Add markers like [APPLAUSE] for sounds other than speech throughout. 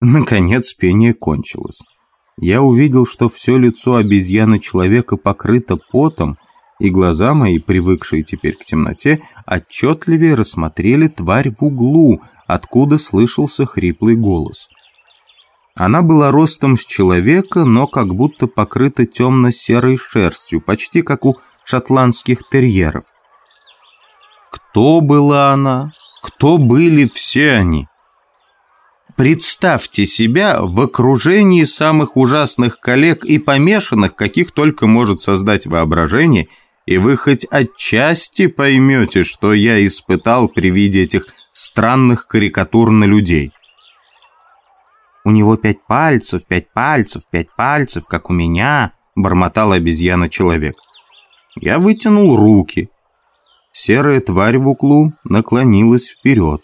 Наконец пение кончилось. Я увидел, что все лицо обезьяны-человека покрыто потом, и глаза мои, привыкшие теперь к темноте, отчетливее рассмотрели тварь в углу, откуда слышался хриплый голос. Она была ростом с человека, но как будто покрыта темно-серой шерстью, почти как у шотландских терьеров. Кто была она? Кто были все они? Представьте себя в окружении самых ужасных коллег и помешанных, каких только может создать воображение, и вы хоть отчасти поймете, что я испытал при виде этих странных карикатур на людей. «У него пять пальцев, пять пальцев, пять пальцев, как у меня», — бормотал обезьяна-человек. Я вытянул руки. Серая тварь в углу наклонилась вперед.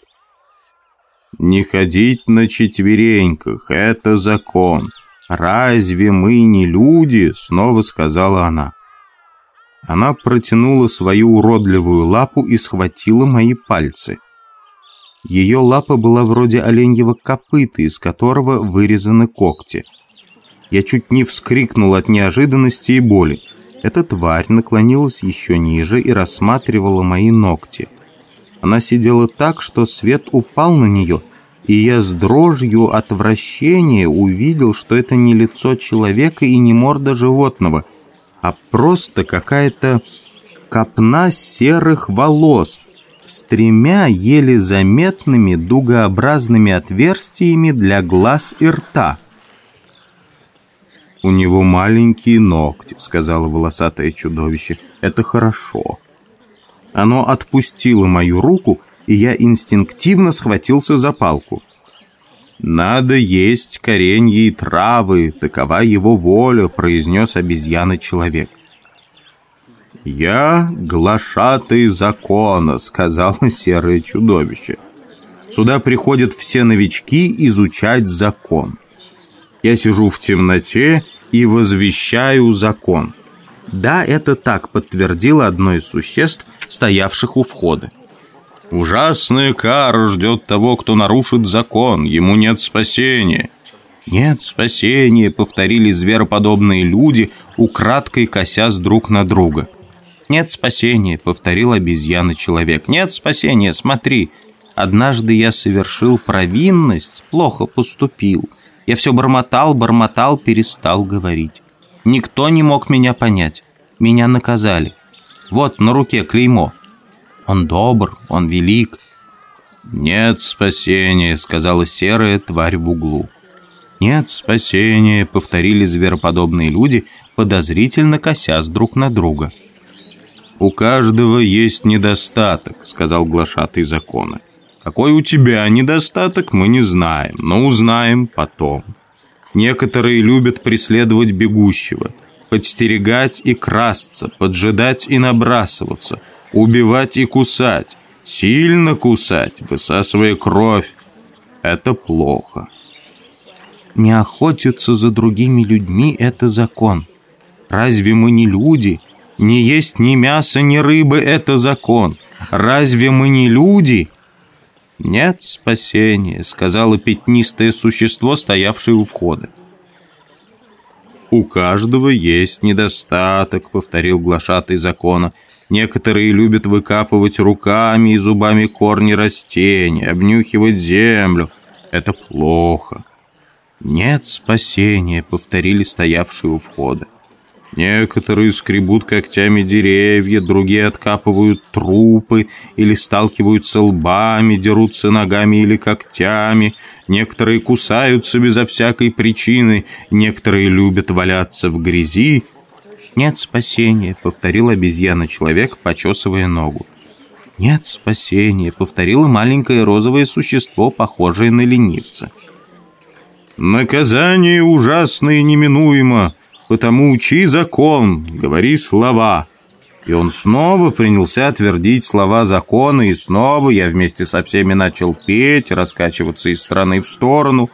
«Не ходить на четвереньках, это закон. Разве мы не люди?» — снова сказала она. Она протянула свою уродливую лапу и схватила мои пальцы. Ее лапа была вроде оленьего копыта, из которого вырезаны когти. Я чуть не вскрикнул от неожиданности и боли. Эта тварь наклонилась еще ниже и рассматривала мои ногти. Она сидела так, что свет упал на нее, и я с дрожью отвращения увидел, что это не лицо человека и не морда животного, а просто какая-то копна серых волос — с тремя еле заметными дугообразными отверстиями для глаз и рта. «У него маленькие ногти», — сказала волосатое чудовище. «Это хорошо». Оно отпустило мою руку, и я инстинктивно схватился за палку. «Надо есть коренья и травы, такова его воля», — произнес обезьяна-человек. «Я глашатый закона», — сказала [LAUGHS] серое чудовище. «Сюда приходят все новички изучать закон. Я сижу в темноте и возвещаю закон». «Да, это так», — подтвердило одно из существ, стоявших у входа. «Ужасная кара ждет того, кто нарушит закон, ему нет спасения». «Нет спасения», — повторили звероподобные люди, украдкой косясь друг на друга. «Нет спасения», — повторил обезьяна-человек. «Нет спасения, смотри. Однажды я совершил провинность, плохо поступил. Я все бормотал, бормотал, перестал говорить. Никто не мог меня понять. Меня наказали. Вот на руке клеймо. Он добр, он велик». «Нет спасения», — сказала серая тварь в углу. «Нет спасения», — повторили звероподобные люди, подозрительно косясь друг на друга. «У каждого есть недостаток», — сказал глашатый закона. «Какой у тебя недостаток, мы не знаем, но узнаем потом. Некоторые любят преследовать бегущего, подстерегать и красться, поджидать и набрасываться, убивать и кусать, сильно кусать, высасывая кровь. Это плохо». «Не охотиться за другими людьми — это закон. Разве мы не люди?» Не есть ни мяса, ни рыбы — это закон. Разве мы не люди?» «Нет спасения», — сказала пятнистое существо, стоявшее у входа. «У каждого есть недостаток», — повторил глашатый закона. «Некоторые любят выкапывать руками и зубами корни растений, обнюхивать землю. Это плохо». «Нет спасения», — повторили стоявшие у входа. Некоторые скребут когтями деревья, другие откапывают трупы или сталкиваются лбами, дерутся ногами или когтями. Некоторые кусаются безо всякой причины, некоторые любят валяться в грязи. «Нет спасения», — повторил обезьяна-человек, почесывая ногу. «Нет спасения», — повторило маленькое розовое существо, похожее на ленивца. «Наказание ужасное неминуемо», потому учи закон, говори слова». И он снова принялся твердить слова закона, и снова я вместе со всеми начал петь, раскачиваться из стороны в сторону.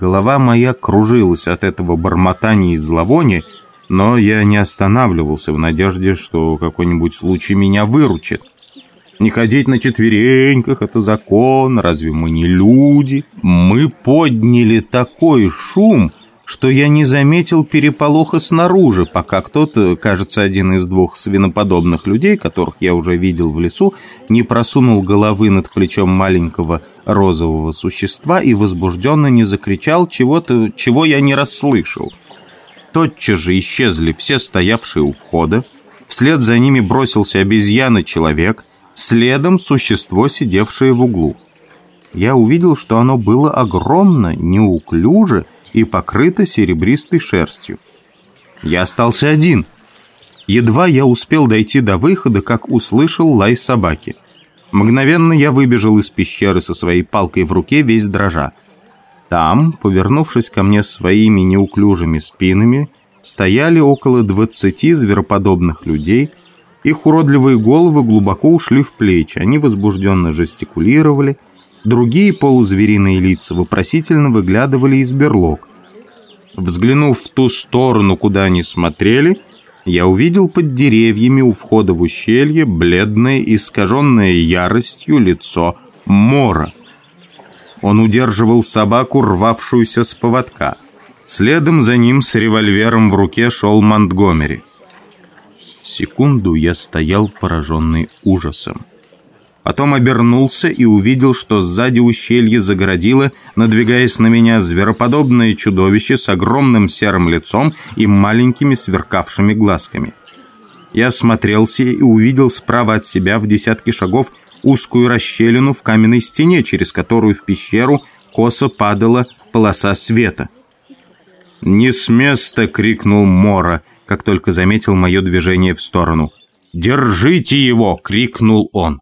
Голова моя кружилась от этого бормотания и зловония, но я не останавливался в надежде, что какой-нибудь случай меня выручит. Не ходить на четвереньках – это закон, разве мы не люди? Мы подняли такой шум – что я не заметил переполоха снаружи, пока кто-то, кажется, один из двух свиноподобных людей, которых я уже видел в лесу, не просунул головы над плечом маленького розового существа и возбужденно не закричал чего-то, чего я не расслышал. Тотчас же исчезли все стоявшие у входа, вслед за ними бросился обезьяна-человек, следом существо, сидевшее в углу. Я увидел, что оно было огромно, неуклюже и покрыта серебристой шерстью. Я остался один. Едва я успел дойти до выхода, как услышал лай собаки. Мгновенно я выбежал из пещеры со своей палкой в руке, весь дрожа. Там, повернувшись ко мне своими неуклюжими спинами, стояли около двадцати звероподобных людей. Их уродливые головы глубоко ушли в плечи, они возбужденно жестикулировали, Другие полузвериные лица вопросительно выглядывали из берлог. Взглянув в ту сторону, куда они смотрели, я увидел под деревьями у входа в ущелье бледное, искаженное яростью лицо Мора. Он удерживал собаку, рвавшуюся с поводка. Следом за ним с револьвером в руке шел Монтгомери. Секунду я стоял пораженный ужасом. Потом обернулся и увидел, что сзади ущелье загородило, надвигаясь на меня, звероподобное чудовище с огромным серым лицом и маленькими сверкавшими глазками. Я осмотрелся и увидел справа от себя в десятке шагов узкую расщелину в каменной стене, через которую в пещеру косо падала полоса света. «Не с места!» — крикнул Мора, как только заметил мое движение в сторону. «Держите его!» — крикнул он.